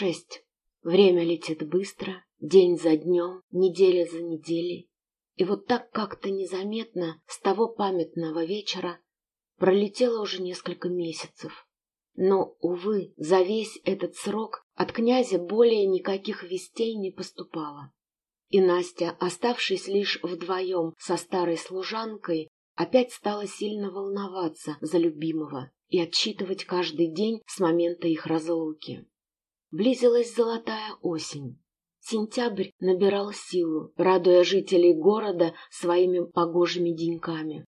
Шесть. Время летит быстро, день за днем, неделя за неделей. И вот так как-то незаметно с того памятного вечера пролетело уже несколько месяцев. Но, увы, за весь этот срок от князя более никаких вестей не поступало. И Настя, оставшись лишь вдвоем со старой служанкой, опять стала сильно волноваться за любимого и отсчитывать каждый день с момента их разлуки. Близилась золотая осень. Сентябрь набирал силу, радуя жителей города своими погожими деньками.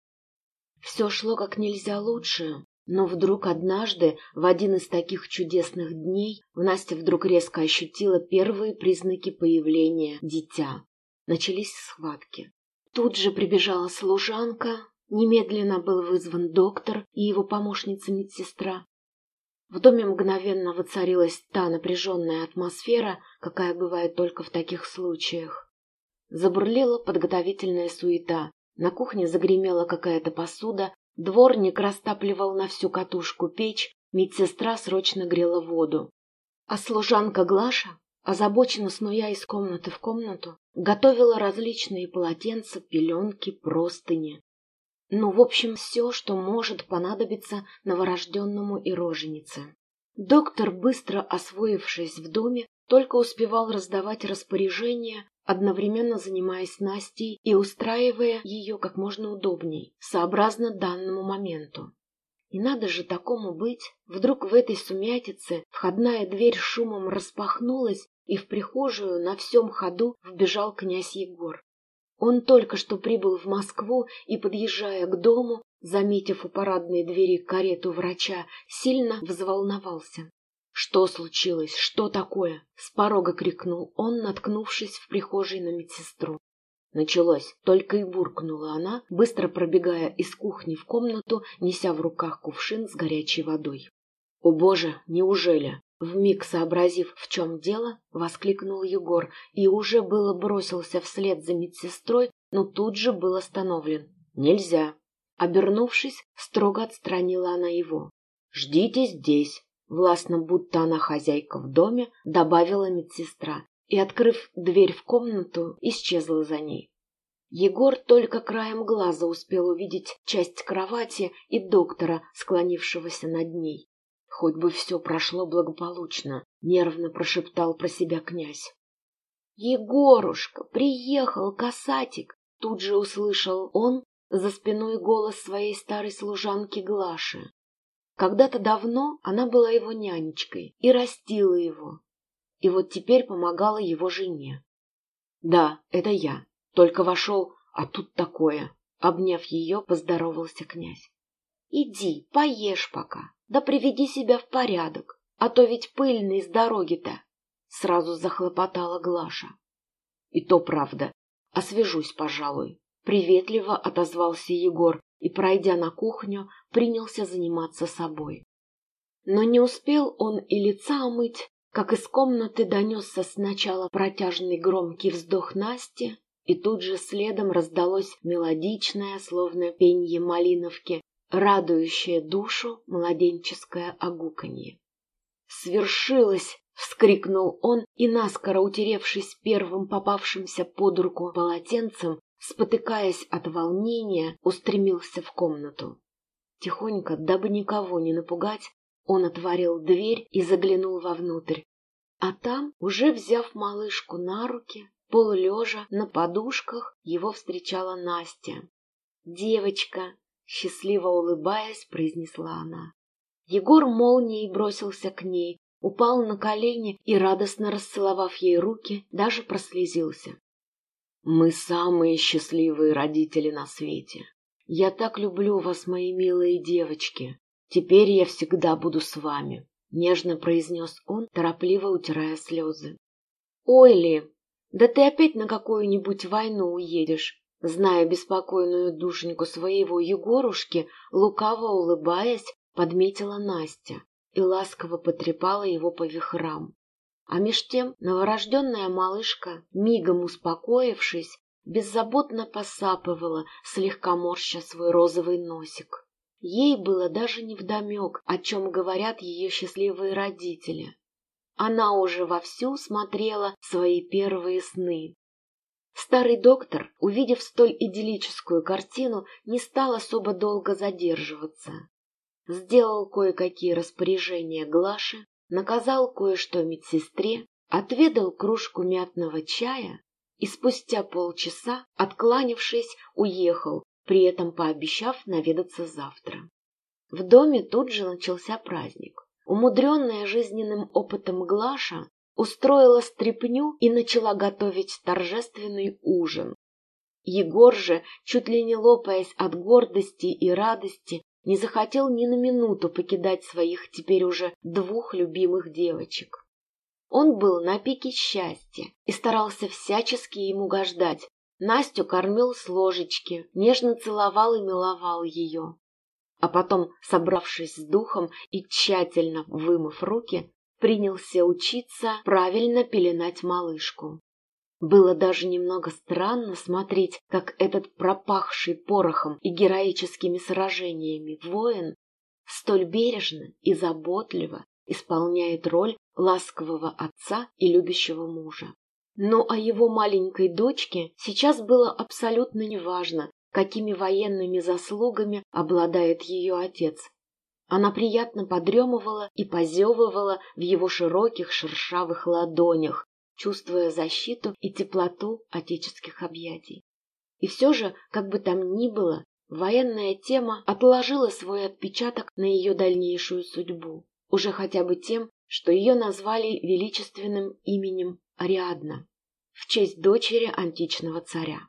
Все шло как нельзя лучше, но вдруг однажды, в один из таких чудесных дней, Настя вдруг резко ощутила первые признаки появления дитя. Начались схватки. Тут же прибежала служанка, немедленно был вызван доктор и его помощница-медсестра. В доме мгновенно воцарилась та напряженная атмосфера, какая бывает только в таких случаях. Забурлила подготовительная суета. На кухне загремела какая-то посуда, Дворник растапливал на всю катушку печь, медсестра срочно грела воду. А служанка Глаша, озабоченно снуя из комнаты в комнату, готовила различные полотенца, пеленки, простыни. Ну, в общем, все, что может понадобиться новорожденному и роженице. Доктор, быстро освоившись в доме, только успевал раздавать распоряжения, одновременно занимаясь Настей и устраивая ее как можно удобней, сообразно данному моменту. И надо же такому быть. Вдруг в этой сумятице входная дверь шумом распахнулась, и в прихожую на всем ходу вбежал князь Егор. Он только что прибыл в Москву и, подъезжая к дому, заметив у парадной двери карету врача, сильно взволновался. «Что случилось? Что такое?» — с порога крикнул он, наткнувшись в прихожей на медсестру. Началось, только и буркнула она, быстро пробегая из кухни в комнату, неся в руках кувшин с горячей водой. «О боже, неужели?» Вмиг сообразив, в чем дело, воскликнул Егор и уже было бросился вслед за медсестрой, но тут же был остановлен. «Нельзя!» Обернувшись, строго отстранила она его. «Ждите здесь!» Властно, будто она хозяйка в доме, добавила медсестра и, открыв дверь в комнату, исчезла за ней. Егор только краем глаза успел увидеть часть кровати и доктора, склонившегося над ней. Хоть бы все прошло благополучно, нервно прошептал про себя князь. Егорушка, приехал касатик! Тут же услышал он за спиной голос своей старой служанки Глаши. Когда-то давно она была его нянечкой и растила его. И вот теперь помогала его жене. Да, это я. Только вошел, а тут такое. Обняв ее, поздоровался князь. Иди, поешь пока, да приведи себя в порядок, а то ведь пыльный с дороги-то. Сразу захлопотала Глаша. И то правда. Освежусь, пожалуй. Приветливо отозвался Егор и, пройдя на кухню, принялся заниматься собой. Но не успел он и лица омыть, как из комнаты донесся сначала протяжный громкий вздох Насти, и тут же следом раздалось мелодичное, словно пенье малиновки, радующее душу младенческое огуканье. «Свершилось!» — вскрикнул он и, наскоро утеревшись первым попавшимся под руку полотенцем, спотыкаясь от волнения, устремился в комнату. Тихонько, дабы никого не напугать, он отворил дверь и заглянул вовнутрь. А там, уже взяв малышку на руки, полулежа на подушках, его встречала Настя. «Девочка!» — счастливо улыбаясь, произнесла она. Егор молнией бросился к ней, упал на колени и, радостно расцеловав ей руки, даже прослезился. «Мы самые счастливые родители на свете. Я так люблю вас, мои милые девочки. Теперь я всегда буду с вами», — нежно произнес он, торопливо утирая слезы. «Ой, Ли, да ты опять на какую-нибудь войну уедешь», зная беспокойную душеньку своего Егорушки, лукаво улыбаясь, подметила Настя и ласково потрепала его по вихрам. А меж тем новорожденная малышка, мигом успокоившись, беззаботно посапывала, слегка морща свой розовый носик. Ей было даже невдомек, о чем говорят ее счастливые родители. она уже вовсю смотрела свои первые сны. Старый доктор, увидев столь идиллическую картину, не стал особо долго задерживаться. Сделал кое-какие распоряжения Глаше, наказал кое-что медсестре, отведал кружку мятного чая и спустя полчаса, откланившись, уехал, при этом пообещав наведаться завтра. В доме тут же начался праздник. Умудренная жизненным опытом Глаша устроила стряпню и начала готовить торжественный ужин. Егор же, чуть ли не лопаясь от гордости и радости, не захотел ни на минуту покидать своих теперь уже двух любимых девочек. Он был на пике счастья и старался всячески ему угождать. Настю кормил с ложечки, нежно целовал и миловал ее. А потом, собравшись с духом и тщательно вымыв руки, принялся учиться правильно пеленать малышку. Было даже немного странно смотреть, как этот пропахший порохом и героическими сражениями воин столь бережно и заботливо исполняет роль ласкового отца и любящего мужа. Но о его маленькой дочке сейчас было абсолютно неважно, какими военными заслугами обладает ее отец. Она приятно подремывала и позевывала в его широких шершавых ладонях, чувствуя защиту и теплоту отеческих объятий. И все же, как бы там ни было, военная тема отложила свой отпечаток на ее дальнейшую судьбу, уже хотя бы тем, что ее назвали величественным именем Ариадна в честь дочери античного царя.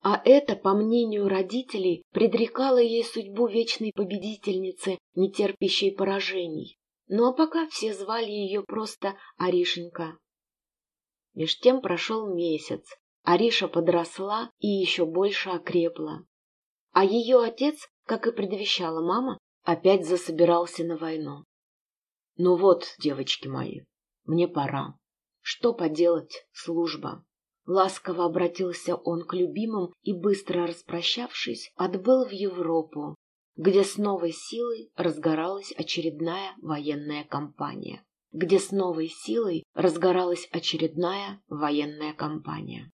А это, по мнению родителей, предрекало ей судьбу вечной победительницы, не терпящей поражений. Ну а пока все звали ее просто Аришенька. Меж тем прошел месяц. Ариша подросла и еще больше окрепла. А ее отец, как и предвещала мама, опять засобирался на войну. Ну вот, девочки мои, мне пора. Что поделать, служба. Ласково обратился он к любимым и, быстро распрощавшись, отбыл в Европу, где с новой силой разгоралась очередная военная кампания. Где с новой силой разгоралась очередная военная кампания.